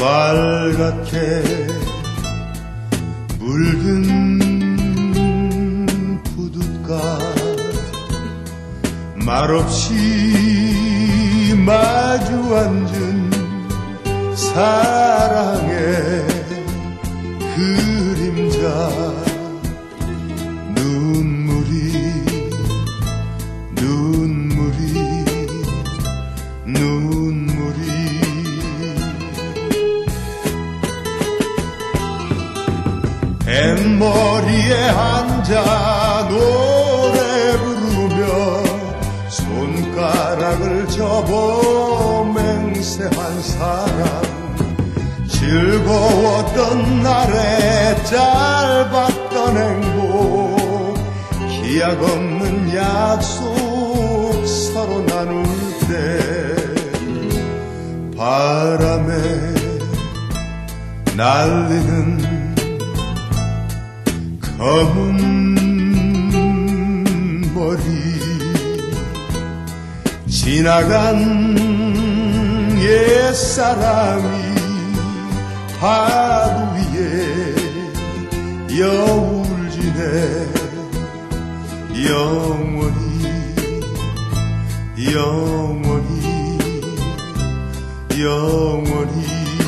빨갛게 묽은 부둣가 말없이 마주 앉은 사랑의 그림자 뱃머리에 앉아 노래 부르며 손가락을 접어 맹세한 사람 즐거웠던 날에 짧았던 행복. 기약 없는 약속 서로 나눌 때 바람에 날리는 검은 머리 지나간 옛사람이 파도 위에 여울지네 영원히 영원히 영원히